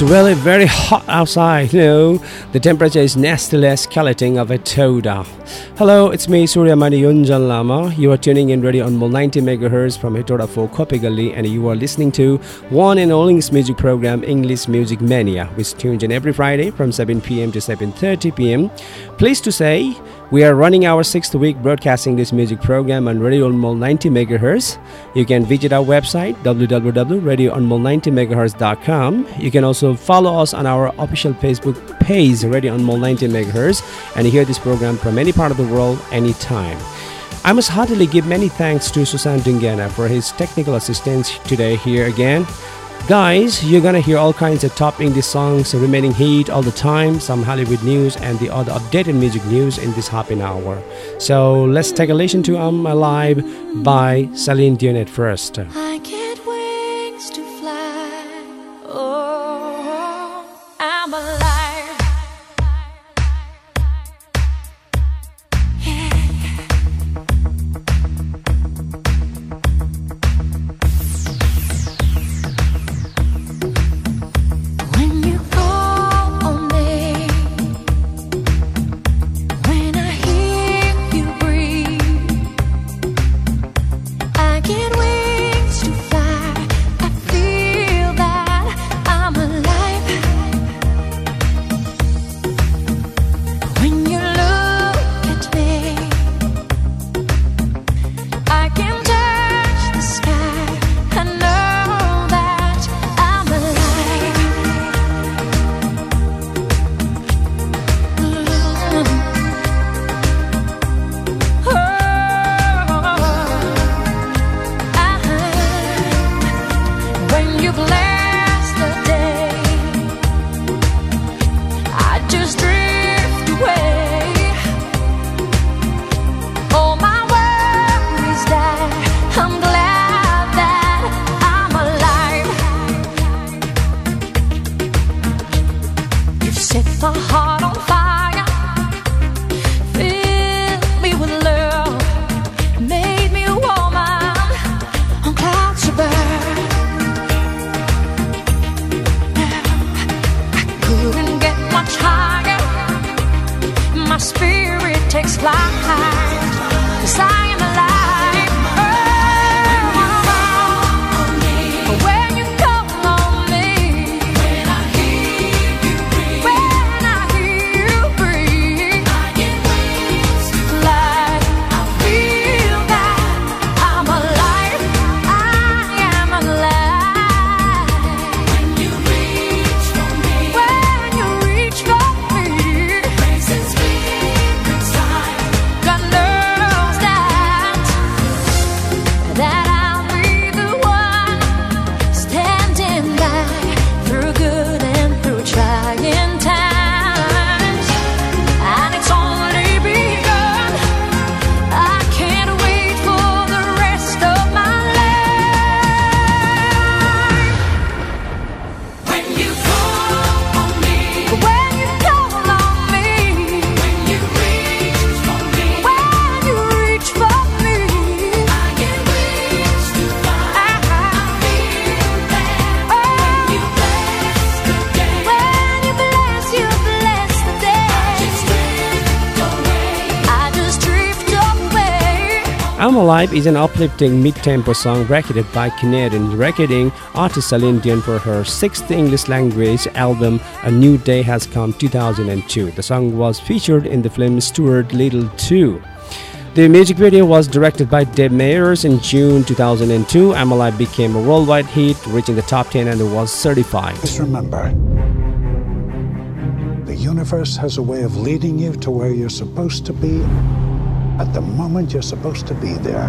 It's really very hot outside, know. The temperature is nastily escalating of a toda. Hello, it's me, Surya Mani Yonjan Lama. You are tuning in radio Anmol 90 MHz from Hetauda 4 Kopigali, and you are listening to one and only music program, English Music Mania, which tunes in every Friday from 7 p.m. to 7.30 p.m. Pleased to say, we are running our sixth week broadcasting this music program on Radio Anmol 90 MHz. You can visit our website www.radioanmol90mhz.com. You can also follow us on our official Facebook page, Radio Anmol 90 MHz, and hear this program from any part of the world anytime. I must heartily give many thanks to Susan Dungana for his technical assistance today here again. Guys, you're gonna hear all kinds of top English songs remaining heat all the time, some Hollywood news, and the other updated music news in this an hour. So let's take a listen to I'm Alive by Celine Dion at first. I get wings to fly. Alive is an uplifting mid-tempo song recorded by Canadian recording artist Celine Dion for her sixth English language album A New Day Has Come 2002. The song was featured in the film Stuart Little 2. The music video was directed by Deb Meyers in June 2002. I'm Alive became a worldwide hit, reaching the top 10 and was certified. Just remember, the universe has a way of leading you to where you're supposed to be at the moment you're supposed to be there.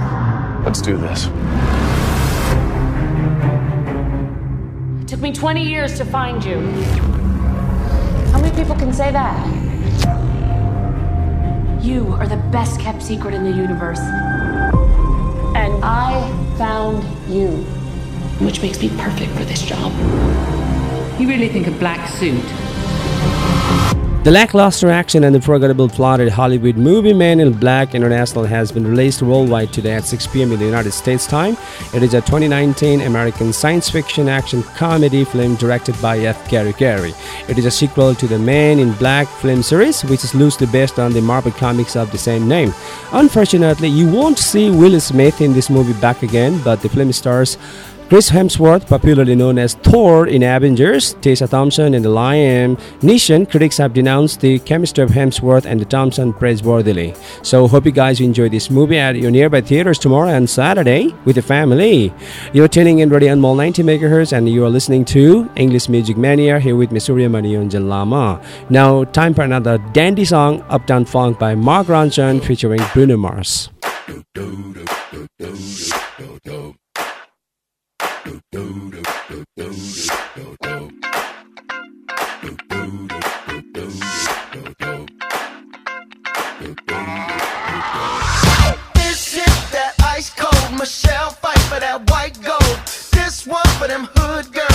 Let's do this. It took me 20 years to find you. How many people can say that? You are the best kept secret in the universe. And I found you, which makes me perfect for this job. You really think a black suit the lackluster action and the forgettable plotted Hollywood movie Men in Black International has been released worldwide today at 6 p.m. in the United States time. It is a 2019 American science fiction action comedy film directed by F. Gary Gray. It is a sequel to the Men in Black film series, which is loosely based on the Marvel comics of the same name. Unfortunately, you won't see Will Smith in this movie back again, but the film stars Chris Hemsworth, popularly known as Thor in Avengers, Tessa Thompson in The Lion Nation, critics have denounced the chemistry of Hemsworth and the Thompson praiseworthily. So hope you guys enjoy this movie at your nearby theaters tomorrow and Saturday with the family. You're tuning in Radio Anmol 90 MHz and you are listening to English Music Mania here with Misuria Maniyonjan Lama. Now, time for another dandy song, Uptown Funk by Mark Ronson featuring Bruno Mars. Michelle fight for that white gold. This one for them hood girls,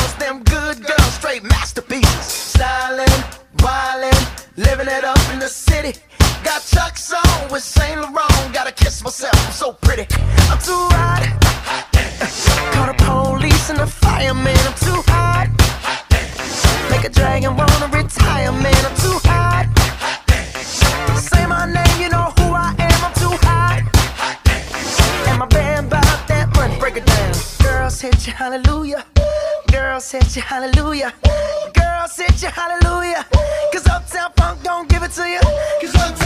Hallelujah. Girls hit you, hallelujah. Cause Uptown Funk don't give it to you. Cause Uptown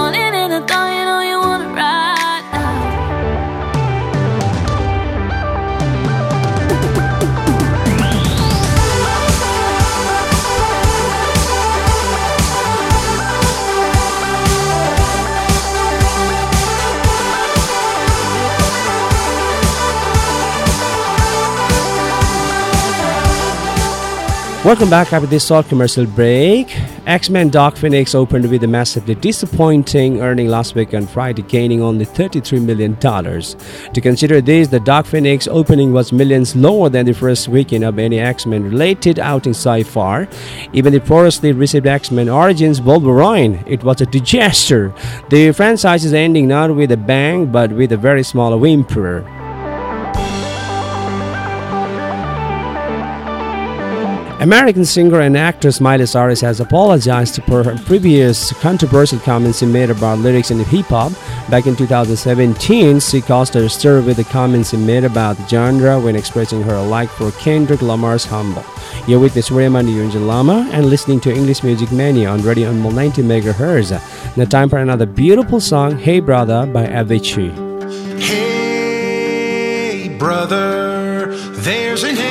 Welcome back after this short commercial break. X-Men Dark Phoenix opened with a massively disappointing earning last week on Friday, gaining only $33 million. To consider this, the Dark Phoenix opening was millions lower than the first weekend of any X-Men related outing so far. Even the poorly received X-Men Origins Wolverine, it was a disaster. The franchise is ending not with a bang, but with a very small whimper. American singer and actress Miley Cyrus has apologized for her previous controversial comments she made about lyrics in hip hop. Back in 2017, she caused a stir with the comments she made about the genre when expressing her like for Kendrick Lamar's Humble. You're with me, Suryamani Yonjan Lama, and listening to English Music Mania on Radio Anmol 90 MHz. Now, time for another beautiful song, Hey Brother by Avicii. Hey, brother, there's an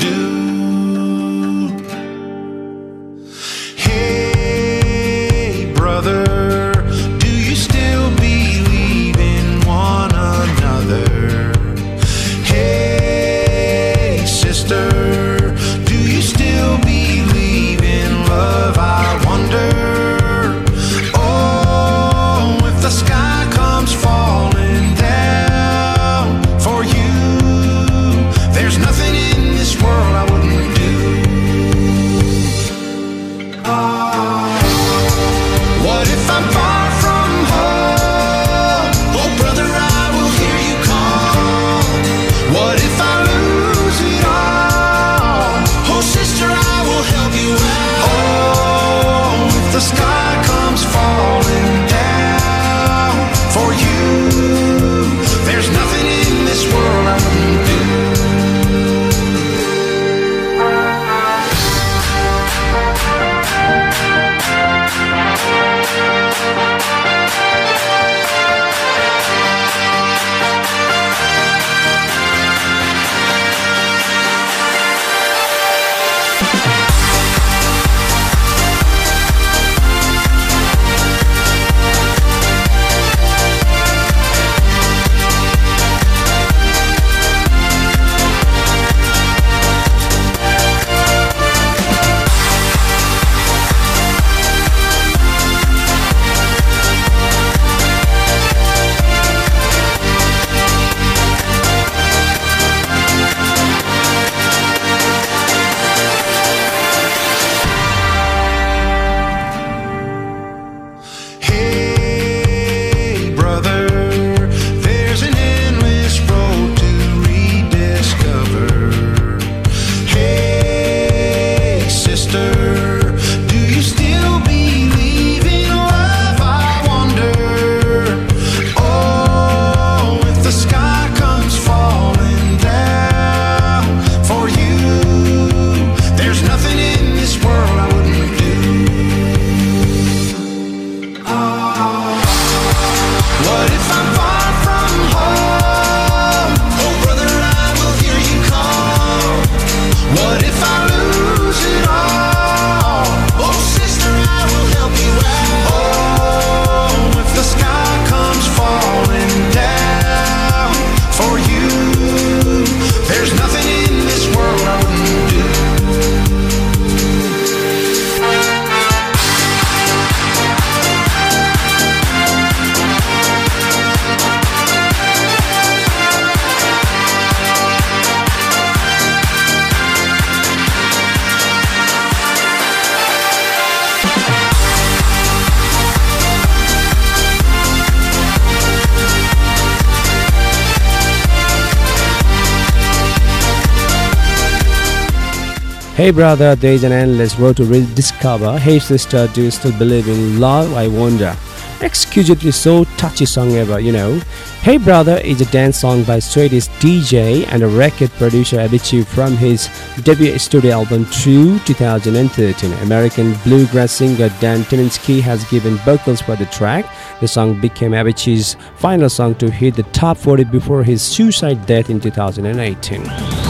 Hey brother, there is an endless road to rediscover. Hey sister, do you still believe in love? I wonder. Exquisitely so touchy song ever, you know. Hey Brother is a dance song by Swedish DJ and a record producer Avicii from his debut studio album True 2013. American bluegrass singer Dan Tyminski has given vocals for the track. The song became Avicii's final song to hit the top 40 before his suicide death in 2018.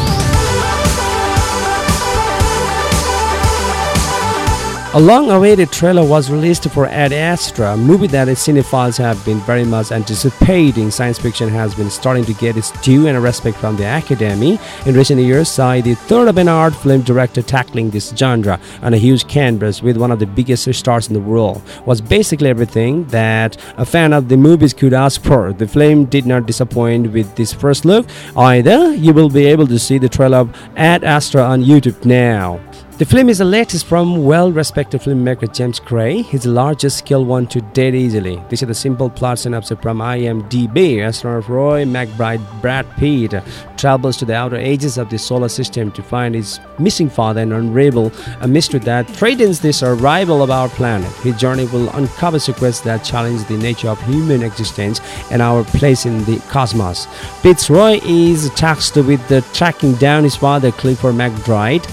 A long-awaited trailer was released for Ad Astra, a movie that cinephiles have been very much anticipating. Science fiction has been starting to get its due and respect from the Academy. In recent years, saw the third of an art film director tackling this genre on a huge canvas with one of the biggest stars in the world. Was basically everything that a fan of the movies could ask for. The film did not disappoint with this first look either. You will be able to see the trailer of Ad Astra on YouTube now. The film is the latest from well-respected filmmaker James Gray, his largest scale one to date easily. This is the simple plot synopsis from IMDb. Astronaut Roy McBride Brad Pitt travels to the outer edges of the solar system to find his missing father and unravel a mystery that threatens the survival of our planet. His journey will uncover secrets that challenge the nature of human existence and our place in the cosmos. Pitt's Roy is tasked with the tracking down his father Clifford McBride.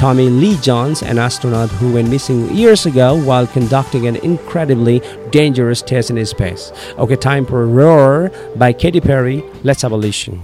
Tommy Lee Jones, an astronaut who went missing years ago while conducting an incredibly dangerous test in space. Okay, time for Roar by Katy Perry. Let's have a listen.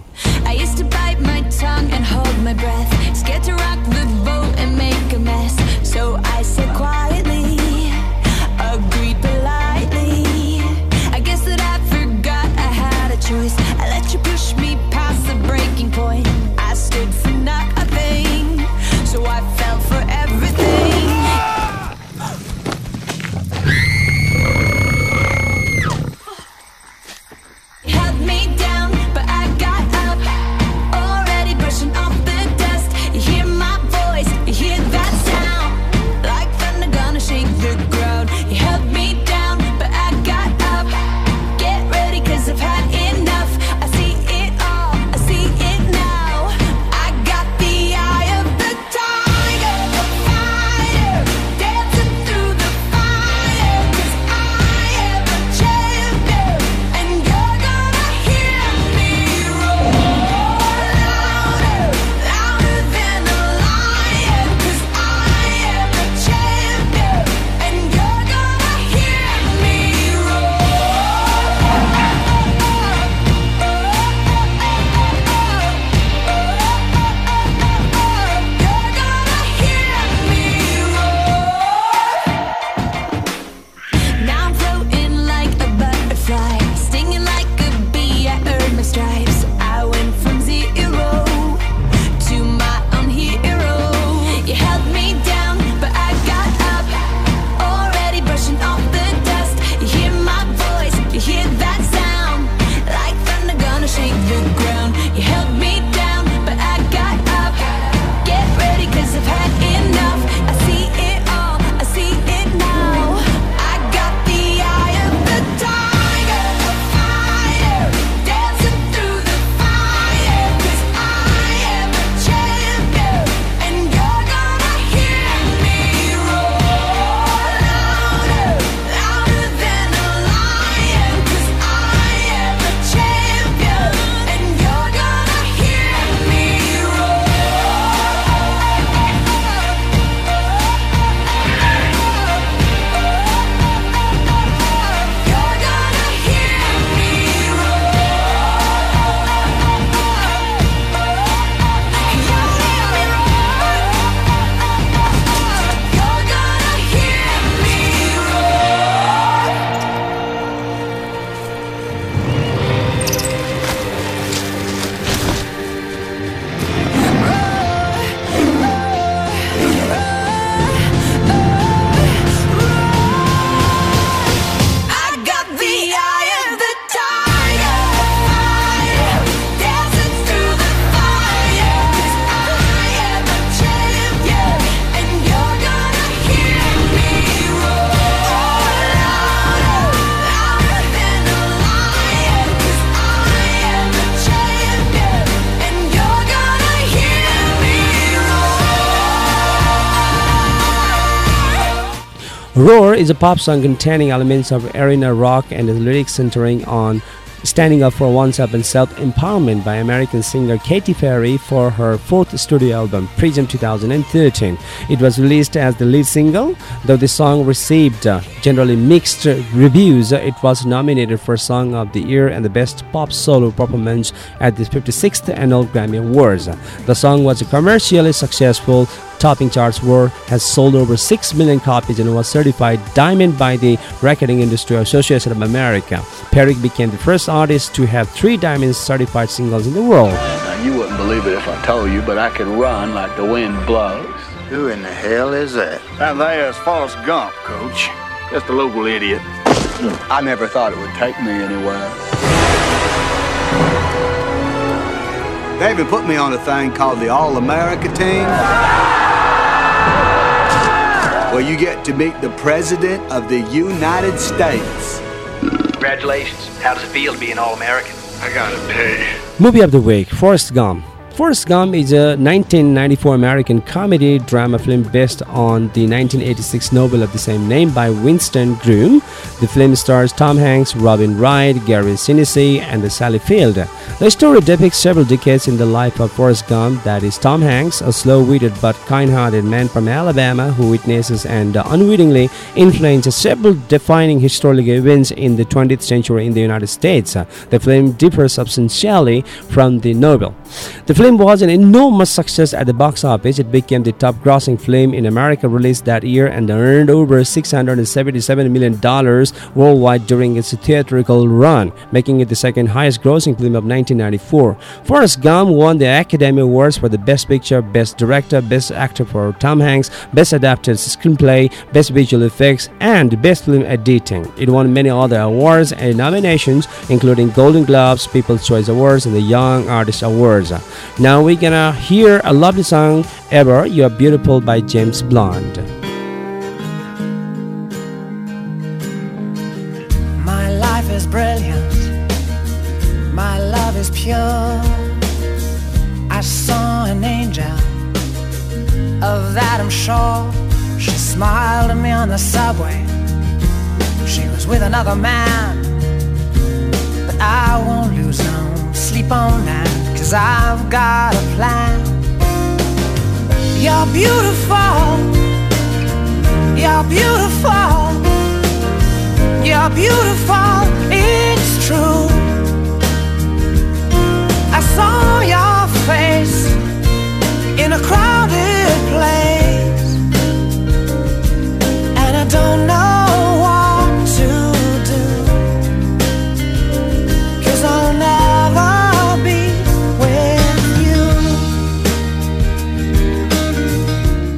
Roar is a pop song containing elements of arena rock and the lyrics centering on standing up for oneself and self-empowerment by American singer Katy Perry for her fourth studio album Prism 2013. It was released as the lead single. Though the song received uh, generally mixed reviews, it was nominated for Song of the Year and the Best Pop Solo Performance at the 56th Annual Grammy Awards. The song was commercially successful topping charts were has sold over 6 million copies and was certified diamond by the Recording Industry Association of America. Perry became the first artist to have three diamond certified singles in the world. Now, you wouldn't believe it if I told you, but I can run like the wind blows. Who in the hell is that? That there's Forrest Gump, Coach. Just a local idiot. I never thought it would take me anywhere. They even put me on a thing called the All America Team. Where you get to meet the President of the United States. Congratulations. How does it feel to be an All American? I gotta pay. Movie of the week Forrest Gump. Forrest Gump is a 1994 American comedy drama film based on the 1986 novel of the same name by Winston Groom. The film stars Tom Hanks, Robin Wright, Gary Sinise, and Sally Field. The story depicts several decades in the life of Forrest Gump, that is, Tom Hanks, a slow witted but kind hearted man from Alabama who witnesses and unwittingly influences several defining historical events in the 20th century in the United States. The film differs substantially from the novel. The film was an enormous success at the box office. It became the top grossing film in America released that year and earned over $677 million worldwide during its theatrical run, making it the second highest grossing film of 1994. Forrest Gump won the Academy Awards for the Best Picture, Best Director, Best Actor for Tom Hanks, Best Adapted Screenplay, Best Visual Effects, and Best Film Editing. It won many other awards and nominations, including Golden Globes, People's Choice Awards, and the Young Artist Awards. Now we're gonna hear a lovely song, Ever You're Beautiful by James Blunt. My life is brilliant. My love is pure. I saw an angel. Of that I'm sure. She smiled at me on the subway. She was with another man. But I won't lose no sleep on that. Cause I've got a plan. You're beautiful. You're beautiful. You're beautiful, it's true. I saw your face in a crowded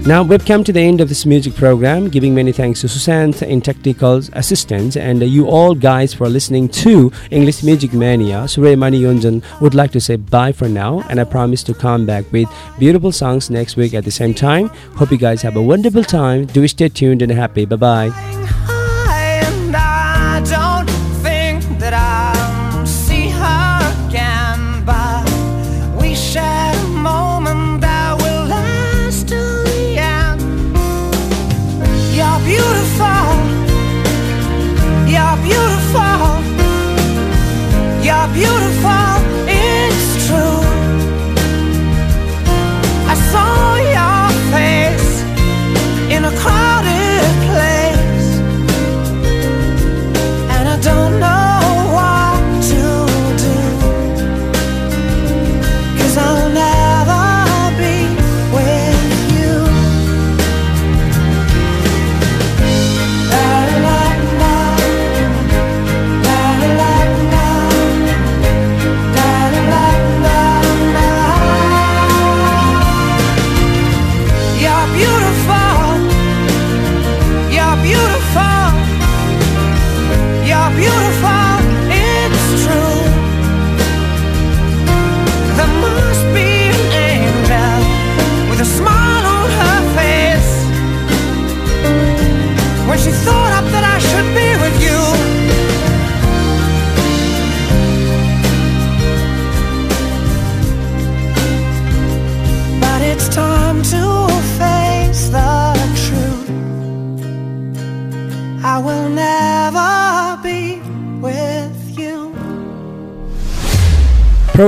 Now we've come to the end of this music program, giving many thanks to Susanth in technical assistance and you all guys for listening to English Music Mania. Surya Mani Yonjan would like to say bye for now and I promise to come back with beautiful songs next week at the same time. Hope you guys have a wonderful time. Do stay tuned and happy. Bye bye.